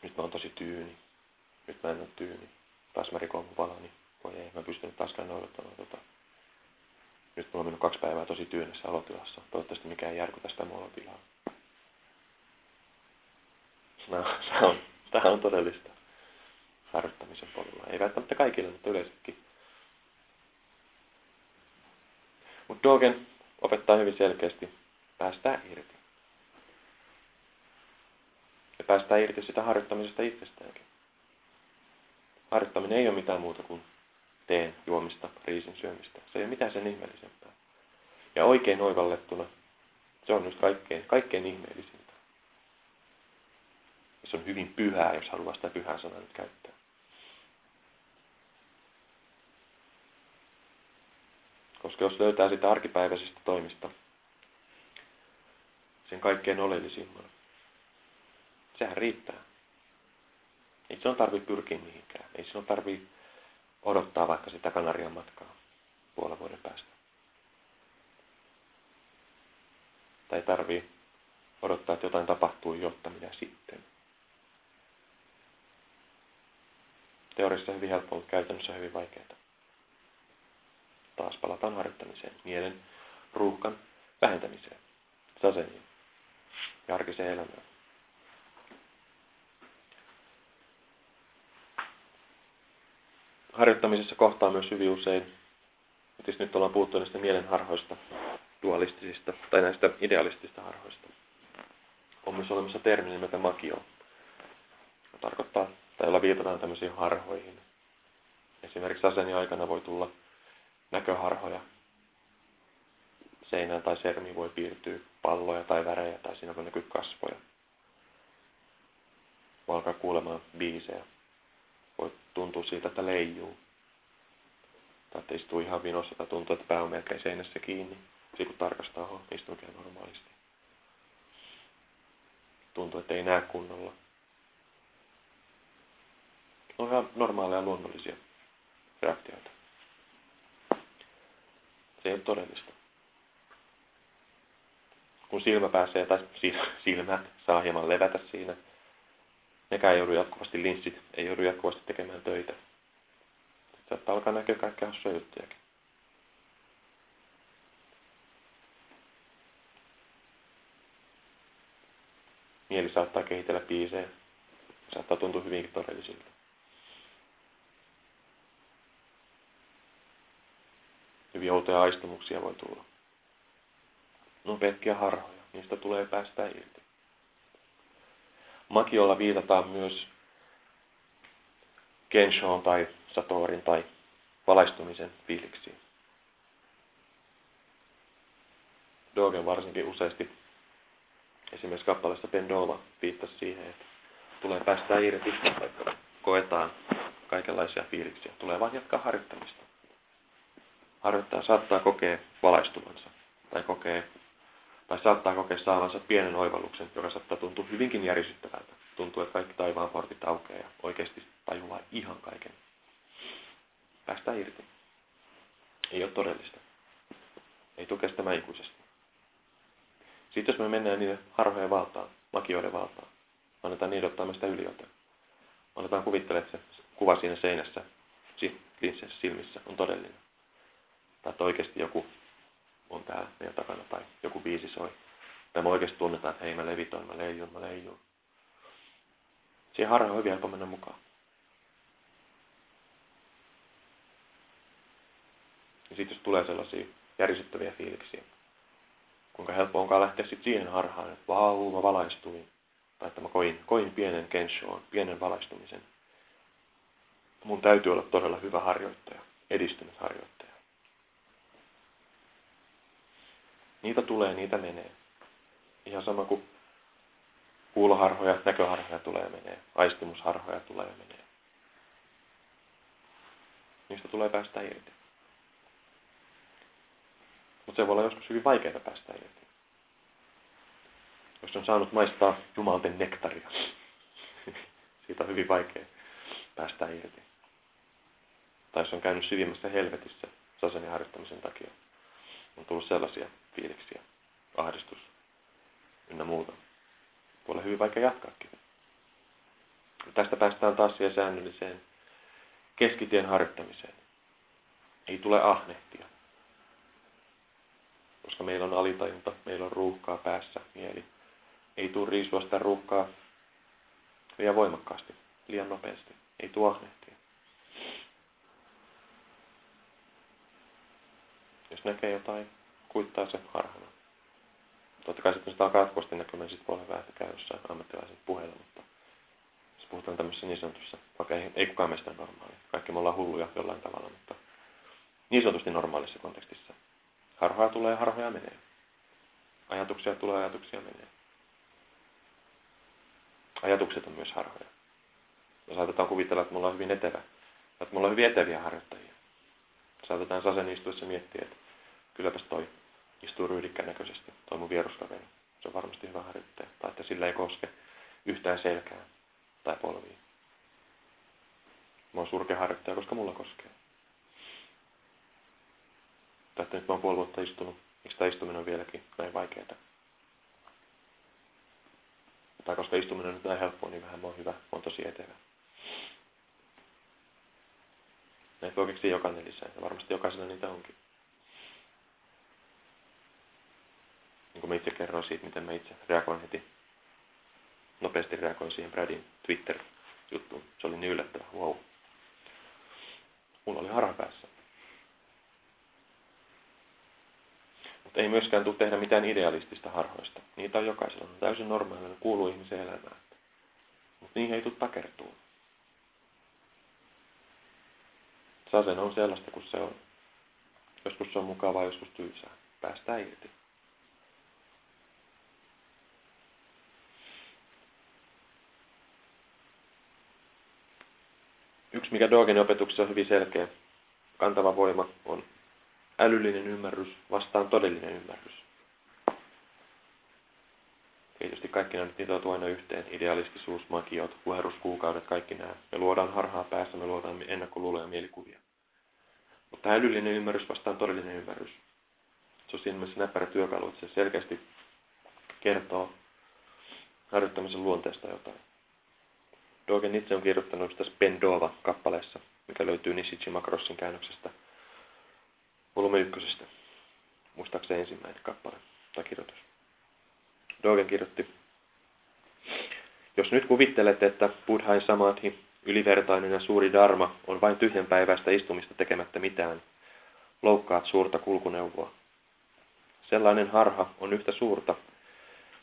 nyt mä oon tosi tyyni, nyt mä en ole tyyni, taas mä rikon mun valani, voi ei, mä pystynyt taaskaan noudattamaan tota. Nyt mulla on mennyt kaksi päivää tosi tyynessä alotilassa. Toivottavasti mikään ei järkytä sitä mun alotilaa. No, se on, tämä on todellista harjoittamisen polulla. Ei välttämättä kaikille, mutta yleisestikin. Mutta Dogen opettaa hyvin selkeästi, päästää irti. Ja päästää irti sitä harjoittamisesta itsestäänkin. Harjoittaminen ei ole mitään muuta kuin teen juomista, riisin syömistä. Se ei ole mitään sen ihmeellisempää. Ja oikein oivallettuna se on just kaikkein, kaikkein ihmeellisintä. Se on hyvin pyhää, jos haluaa sitä pyhää sanaa nyt käyttää. Koska jos löytää sitä arkipäiväisistä toimista sen kaikkein oleellisimman, sehän riittää. Ei on tarvitse pyrkiä mihinkään. Ei on tarvitse odottaa vaikka sitä Kanarian matkaa puolen vuoden päästä. Tai tarvii odottaa, että jotain tapahtuu, jotta minä sitten. Teoriassa hyvin helppo, mutta käytännössä hyvin vaikeaa. Taas palataan harjoittamiseen, mielen ruuhkan vähentämiseen, saseniin ja arkiseen elämään. Harjoittamisessa kohtaa myös hyvin usein, tietysti nyt ollaan puhuttu näistä mielenharhoista, dualistisista tai näistä idealistisista harhoista. On myös olemassa termi nimeltä makio, tarkoittaa, tai jolla viitataan tämmöisiin harhoihin. Esimerkiksi aseni aikana voi tulla näköharhoja. Seinään tai sermiin voi piirtyä palloja tai värejä tai siinä voi näkyä kasvoja. Voi alkaa kuulemaan biisejä voi tuntua siitä, että leijuu. Tai että istuu ihan vinossa tai tuntuu, että pää on melkein seinässä kiinni. Sitten kun tarkastaa, oho, istuukin normaalisti. Tuntuu, että ei näe kunnolla. On ihan normaaleja luonnollisia reaktioita. Se ei ole todellista. Kun silmä pääsee, tai silmät saa hieman levätä siinä, Nekään ei joudu jatkuvasti linssit, ei joudu jatkuvasti tekemään töitä. Saattaa alkaa näkyä kaikkea hassuja juttujakin. Mieli saattaa kehitellä biisejä. Saattaa tuntua hyvinkin todellisilta. Hyvin outoja aistumuksia voi tulla. No pelkkiä harhoja. Niistä tulee päästä irti. Makiolla viitataan myös Kenshoon tai Satorin tai valaistumisen fiiliksiin. Dogen varsinkin useasti esimerkiksi kappaleessa Pendova viittasi siihen, että tulee päästä irti, vaikka koetaan kaikenlaisia fiiliksiä. Tulee vain jatkaa harjoittamista. Harjoittaja saattaa kokea valaistuvansa tai kokee tai saattaa kokea saavansa pienen oivalluksen, joka saattaa tuntua hyvinkin järisyttävältä. Tuntuu, että kaikki taivaan portit aukeaa ja oikeasti tajuaa ihan kaiken. Päästään irti. Ei ole todellista. Ei tule kestämään ikuisesti. Sitten jos me mennään niiden harhojen valtaan, makioiden valtaan, annetaan niiden ottaa meistä yliote. Annetaan kuvittele, että se kuva siinä seinässä, linssissä silmissä on todellinen. Tai että oikeasti joku on täällä meidän takana tai joku biisi soi. Tai me oikeasti tunnetaan, että hei mä levitoin, mä leijun, mä leijun. Siihen harhaan on hyvin helppo mennä mukaan. Ja sitten jos tulee sellaisia järisyttäviä fiiliksiä, kuinka helppo onkaan lähteä sitten siihen harhaan, että vau, mä valaistuin. Tai että mä koin, koin pienen kenshoon, pienen valaistumisen. Mun täytyy olla todella hyvä harjoittaja, edistynyt harjoittaja. Niitä tulee, niitä menee. Ihan sama kuin kuuloharhoja, näköharhoja tulee menee, aistimusharhoja tulee menee. Niistä tulee päästä irti. Mutta se voi olla joskus hyvin vaikeaa päästä irti. Jos on saanut maistaa jumalten nektaria, siitä on hyvin vaikea päästä irti. Tai jos on käynyt syvimmässä helvetissä sasenin harjoittamisen takia, on tullut sellaisia fiiliksiä, ahdistus ynnä muuta. Voi olla hyvin vaikea jatkaakin. Tästä päästään taas siihen säännölliseen keskitien harjoittamiseen. Ei tule ahnehtia. Koska meillä on alitajunta, meillä on ruuhkaa päässä, mieli. Ei tule riisua sitä ruuhkaa liian voimakkaasti, liian nopeasti. Ei tule ahnehtia. Jos näkee jotain, kuittaa se harhana. Totta kai sitten sitä alkaa jatkuvasti näkymään, sitten voi olla vähän käy jossain ammattilaisen puheella, mutta jos puhutaan tämmöisessä niin sanotussa, vaikka ei, ei kukaan meistä normaali. Kaikki me ollaan hulluja jollain tavalla, mutta niin sanotusti normaalissa kontekstissa. Harhoja tulee, harhoja menee. Ajatuksia tulee, ajatuksia menee. Ajatukset on myös harhoja. Ja saatetaan kuvitella, että me ollaan hyvin etevä. Että me ollaan hyvin eteviä harjoittajia. Saatetaan sasen istuessa miettiä, että kylläpäs toi istuu ryhdikkään näköisesti, toi mun vieruskaveri. Se on varmasti hyvä harjoittaja. Tai että sillä ei koske yhtään selkää tai polvia. Mä oon surkea harjoittaja, koska mulla koskee. Tai että nyt mä oon puoli vuotta istunut. Miksi tämä istuminen on vieläkin näin vaikeaa? Tai koska istuminen on nyt näin helppoa, niin vähän mä oon hyvä. Mä oon tosi etevä. Näitä voi keksiä jokainen lisää. Ja varmasti jokaisella niitä onkin. Kuin mä itse kerroin siitä, miten mä itse reagoin heti, nopeasti reagoin siihen Bradin Twitter-juttuun. Se oli niin yllättävä, wow. Mulla oli harha päässä. Mutta ei myöskään tule tehdä mitään idealistista harhoista. Niitä on jokaisella. On täysin normaalinen, kuuluu ihmisen elämään. Mutta niihin ei tule takertua. Sasen on sellaista kuin se on. Joskus se on mukavaa, joskus tylsää. Päästään irti. Yksi, mikä Dogenin opetuksessa on hyvin selkeä, kantava voima, on älyllinen ymmärrys vastaan todellinen ymmärrys. Tietysti kaikki nämä nyt aina yhteen. Idealistisuus, magiot, kuheruskuukaudet, kaikki nämä. Me luodaan harhaa päässä, me luodaan ennakkoluuloja ja mielikuvia. Mutta älyllinen ymmärrys vastaan todellinen ymmärrys. Se on siinä mielessä näppärä työkalu, että se selkeästi kertoo harjoittamisen luonteesta jotain. Dogen itse on kirjoittanut sitä Spendova-kappaleessa, mikä löytyy Nishiji Makrossin käännöksestä volume ykkösestä. Muistaakseni ensimmäinen kappale tai kirjoitus. Dogen kirjoitti, jos nyt kuvittelette, että Buddhain samadhi, ylivertainen ja suuri dharma, on vain tyhjänpäiväistä istumista tekemättä mitään, loukkaat suurta kulkuneuvoa. Sellainen harha on yhtä suurta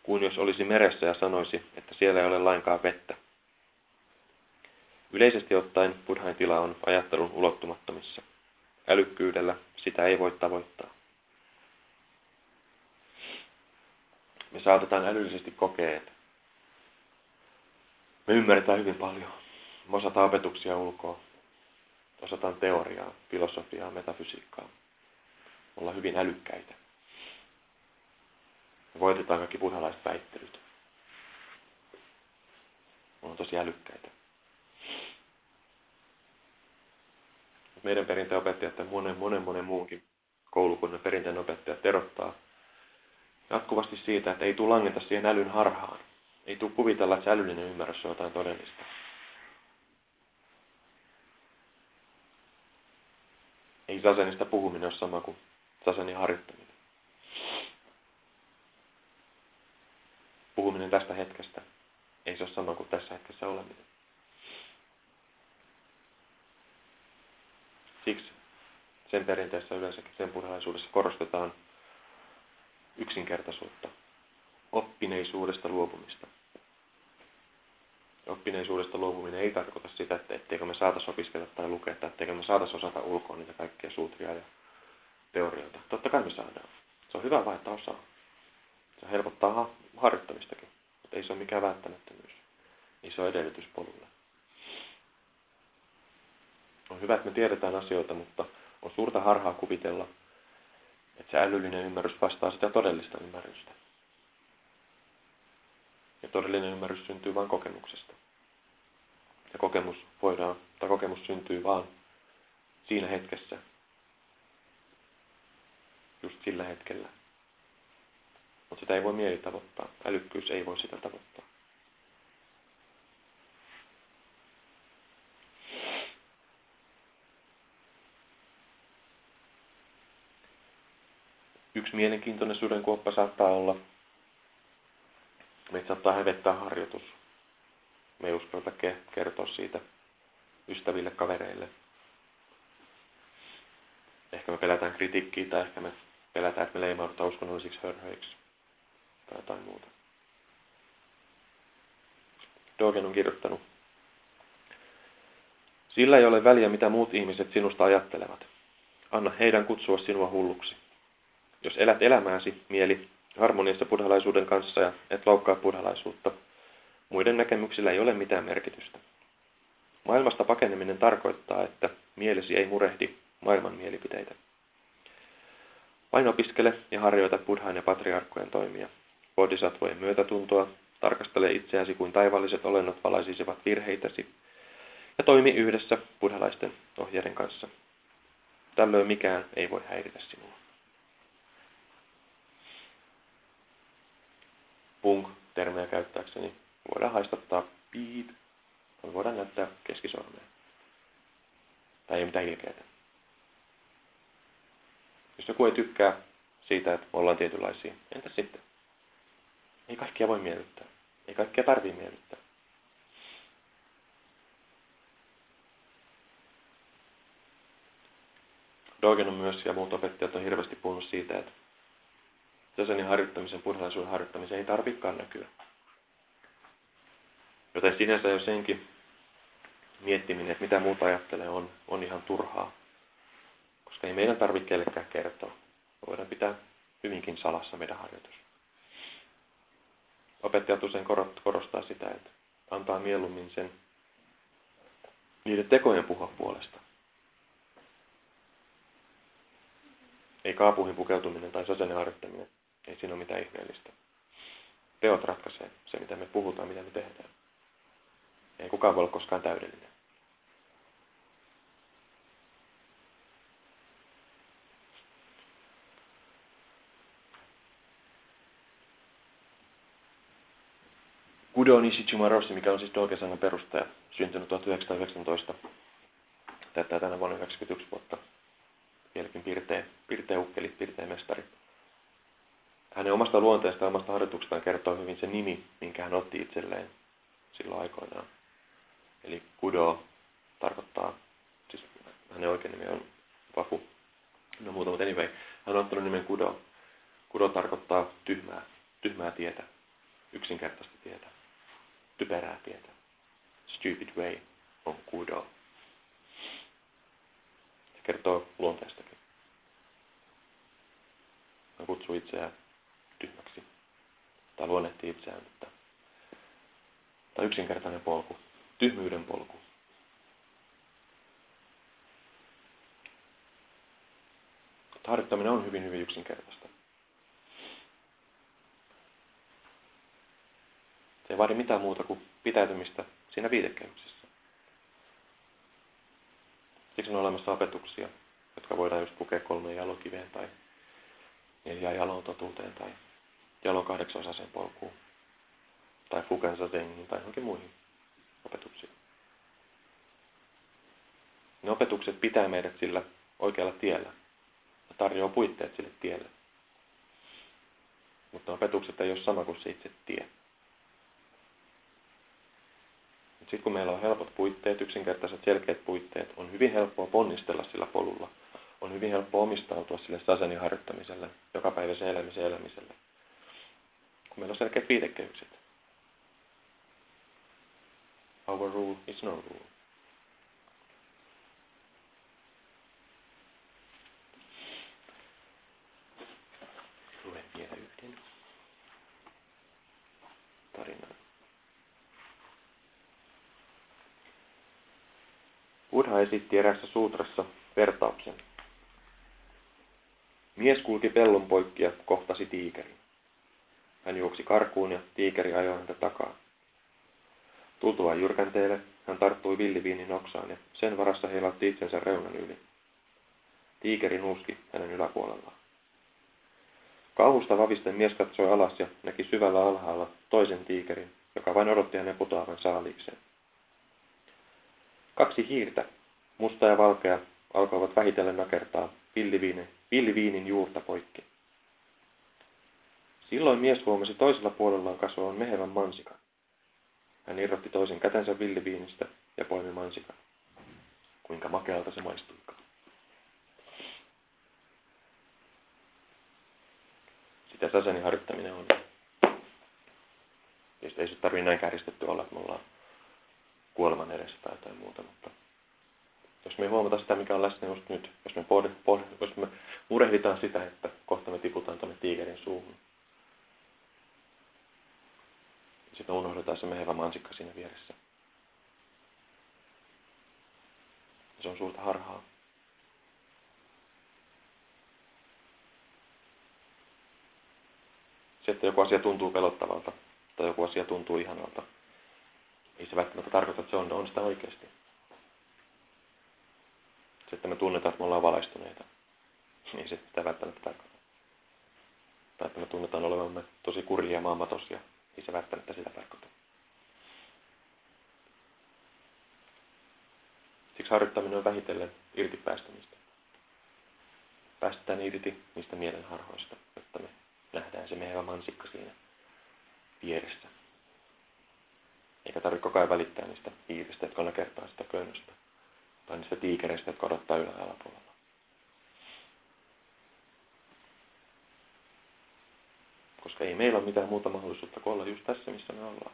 kuin jos olisi meressä ja sanoisi, että siellä ei ole lainkaan vettä. Yleisesti ottaen Buddhain tila on ajattelun ulottumattomissa. Älykkyydellä sitä ei voi tavoittaa. Me saatetaan älyllisesti kokea, että me ymmärretään hyvin paljon. Me osataan opetuksia ulkoa. Osataan teoriaa, filosofiaa, metafysiikkaa. Me ollaan hyvin älykkäitä. Me voitetaan kaikki buddhalaiset väittelyt. Me on tosi älykkäitä. Meidän perinteen opettajat ja monen, monen, monen muunkin koulukunnan perinteen opettajat erottaa jatkuvasti siitä, että ei tule langeta siihen älyn harhaan. Ei tule kuvitella, että älyllinen ymmärrys on jotain todellista. Ei sasenista puhuminen ole sama kuin sasenin harjoittaminen. Puhuminen tästä hetkestä ei se ole sama kuin tässä hetkessä oleminen. Siksi sen perinteessä yleensäkin sen buddhalaisuudessa korostetaan yksinkertaisuutta, oppineisuudesta luopumista. Oppineisuudesta luopuminen ei tarkoita sitä, että etteikö me saataisiin opiskella tai lukea, tai etteikö me saataisiin osata ulkoa niitä kaikkia suutria ja teorioita. Totta kai me saadaan. Se on hyvä vain, että osaa. Se helpottaa harjoittamistakin, mutta ei se ole mikään välttämättömyys. Iso edellytys polulle. On hyvä, että me tiedetään asioita, mutta on suurta harhaa kuvitella, että se älyllinen ymmärrys vastaa sitä todellista ymmärrystä. Ja todellinen ymmärrys syntyy vain kokemuksesta. Ja kokemus voidaan, tai kokemus syntyy vain siinä hetkessä, just sillä hetkellä. Mutta sitä ei voi mieli tavoittaa. Älykkyys ei voi sitä tavoittaa. Yksi mielenkiintoinen sudenkuoppa saattaa olla, meitä saattaa hävettää harjoitus. Me ei uskalleta kertoa siitä ystäville, kavereille. Ehkä me pelätään kritiikkiä tai ehkä me pelätään, että me leimaudutaan uskonnollisiksi hörhöiksi tai jotain muuta. Dogen on kirjoittanut. Sillä ei ole väliä, mitä muut ihmiset sinusta ajattelevat. Anna heidän kutsua sinua hulluksi. Jos elät elämääsi, mieli, harmoniassa buddhalaisuuden kanssa ja et loukkaa buddhalaisuutta, muiden näkemyksillä ei ole mitään merkitystä. Maailmasta pakeneminen tarkoittaa, että mielesi ei murehdi maailman mielipiteitä. Vain opiskele ja harjoita buddhaan ja patriarkkojen toimia. Bodhisattvojen myötätuntoa, tarkastele itseäsi kuin taivalliset olennot valaisisivat virheitäsi ja toimi yhdessä buddhalaisten ohjeiden kanssa. Tällöin mikään ei voi häiritä sinua. Punk-termejä käyttääkseni, voidaan haistattaa piip, tai voidaan näyttää keskisormea. Tai ei mitään ilkeää. Jos joku ei tykkää siitä, että me ollaan tietynlaisia, entä sitten? Ei kaikkia voi miellyttää. Ei kaikkia tarvii miellyttää. Dogen on myös ja muut opettajat on hirveästi puhunut siitä, että Sasanin harjoittamisen, buddhalaisuuden harjoittamisen ei tarvikaan näkyä. Joten sinänsä jo senkin miettiminen, että mitä muuta ajattelee, on, on ihan turhaa. Koska ei meidän tarvitse kellekään kertoa. Me voidaan pitää hyvinkin salassa meidän harjoitus. Opettajat usein korostaa sitä, että antaa mieluummin sen niiden tekojen puhua puolesta. Ei kaapuihin pukeutuminen tai sasanen harjoittaminen ei siinä ole mitään ihmeellistä. Teot ratkaisee se, mitä me puhutaan, mitä me tehdään. Ei kukaan voi olla koskaan täydellinen. Kudo Nishichuma Rossi, mikä on siis Doge-sanan perustaja, syntynyt 1919, täyttää tänä vuonna 91 vuotta. Vieläkin pirteä, pirteä ukkeli, pirteä mestari. Hänen omasta luonteestaan, omasta harjoituksestaan kertoo hyvin se nimi, minkä hän otti itselleen silloin aikoinaan. Eli Kudo tarkoittaa, siis hänen oikein nimi on Vafu, no muuta, mutta anyway, hän on ottanut nimen Kudo. Kudo tarkoittaa tyhmää, tyhmää tietä, yksinkertaista tietä, typerää tietä. Stupid way on Kudo. Se kertoo luonteestakin. Hän kutsuu itseään tyhmäksi. Tai luonnehtii itseään, että tai yksinkertainen polku, tyhmyyden polku. Harjoittaminen on hyvin, hyvin yksinkertaista. Se ei vaadi mitään muuta kuin pitäytymistä siinä viitekehyksessä. Siksi on olemassa opetuksia, jotka voidaan just pukea kolmeen jalokiveen tai neljään jalon totuuteen tai jalon kahdeksasosaisen polkuun tai Fukensa Zengiin tai johonkin muihin opetuksiin. Ne opetukset pitää meidät sillä oikealla tiellä ja tarjoaa puitteet sille tielle. Mutta opetukset ei ole sama kuin se itse tie. Sitten kun meillä on helpot puitteet, yksinkertaiset selkeät puitteet, on hyvin helppoa ponnistella sillä polulla. On hyvin helppo omistautua sille sasenin harjoittamiselle, jokapäiväisen elämisen elämiselle. Kun meillä on selkeät viitekehykset. Our rule is no rule. Luen vielä yhden tarinan. Buddha esitti erässä suutrassa vertauksen. Mies kulki pellon poikki ja kohtasi tiikerin. Hän juoksi karkuun ja tiikeri ajoi häntä takaa. Tultuaan jyrkänteelle hän tarttui villiviinin oksaan ja sen varassa heilautti itsensä reunan yli. Tiikeri nuuski hänen yläpuolellaan. Kauhusta vavisten mies katsoi alas ja näki syvällä alhaalla toisen tiikerin, joka vain odotti hänen putoavan saaliikseen. Kaksi hiirtä, musta ja valkea, alkoivat vähitellen nakertaa villiviinin, villiviinin juurta poikki. Silloin mies huomasi toisella puolellaan kasvavan mehevän mansikan. Hän irrotti toisen kätensä villiviinistä ja poimi mansikan. Kuinka makealta se maistuikaan. Sitä saseni harjoittaminen on. Ja ei se tarvitse näin kärjistetty olla, että me ollaan kuoleman edessä tai jotain muuta, mutta jos me huomata sitä, mikä on läsnä just nyt, jos me, pohd, pohd, jos me murehditaan sitä, että kohta me tiputaan tuonne tiikerin suuhun, sitten unohdetaan se mehevä mansikka siinä vieressä. Se on suurta harhaa. Se, että joku asia tuntuu pelottavalta tai joku asia tuntuu ihanalta, ei se välttämättä tarkoita, että se on, on sitä oikeasti. Se, että me tunnetaan, että me ollaan valaistuneita, niin se sitä välttämättä tarkoita. Tai että me tunnetaan olevamme tosi kurjia maamatosia, ei se välttämättä sitä tarkoita. Siksi harjoittaminen on vähitellen irti päästämistä. Päästetään irti niistä mielenharhoista, jotta me nähdään se mehevä mansikka siinä vieressä. Eikä tarvitse koko ajan välittää niistä hiiristä, jotka nakertaa sitä köynnöstä. Tai niistä tiikereistä, jotka odottaa ylhäällä puolella. Koska ei meillä ole mitään muuta mahdollisuutta kuin olla just tässä, missä me ollaan.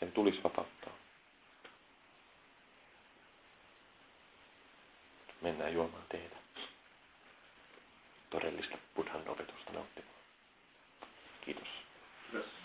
Sen tulisi vapauttaa. Mennään juomaan teitä. Todellista buddhan opetusta nauttimaan. Kiitos. Kiitos.